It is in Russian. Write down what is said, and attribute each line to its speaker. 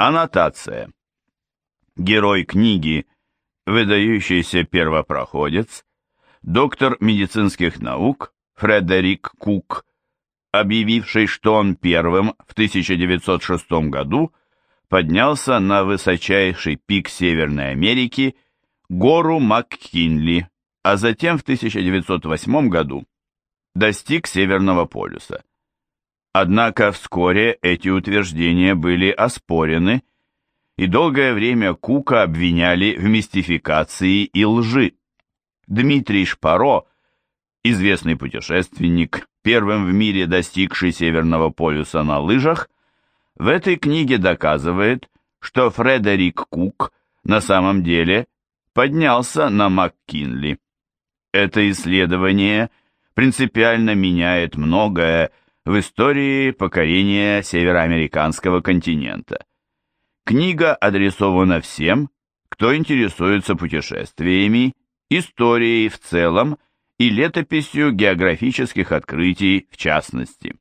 Speaker 1: Аннотация. Герой книги «Выдающийся первопроходец», доктор медицинских наук Фредерик Кук, объявивший, что он первым в 1906 году поднялся на высочайший пик Северной Америки, гору МакКинли, а затем в 1908 году достиг Северного полюса. Однако вскоре эти утверждения были оспорены, и долгое время Кука обвиняли в мистификации и лжи. Дмитрий Шпаро, известный путешественник, первым в мире достигший Северного полюса на лыжах, в этой книге доказывает, что Фредерик Кук на самом деле поднялся на МакКинли. Это исследование принципиально меняет многое в истории покорения североамериканского континента. Книга адресована всем, кто интересуется путешествиями, историей в целом и летописью географических открытий в частности.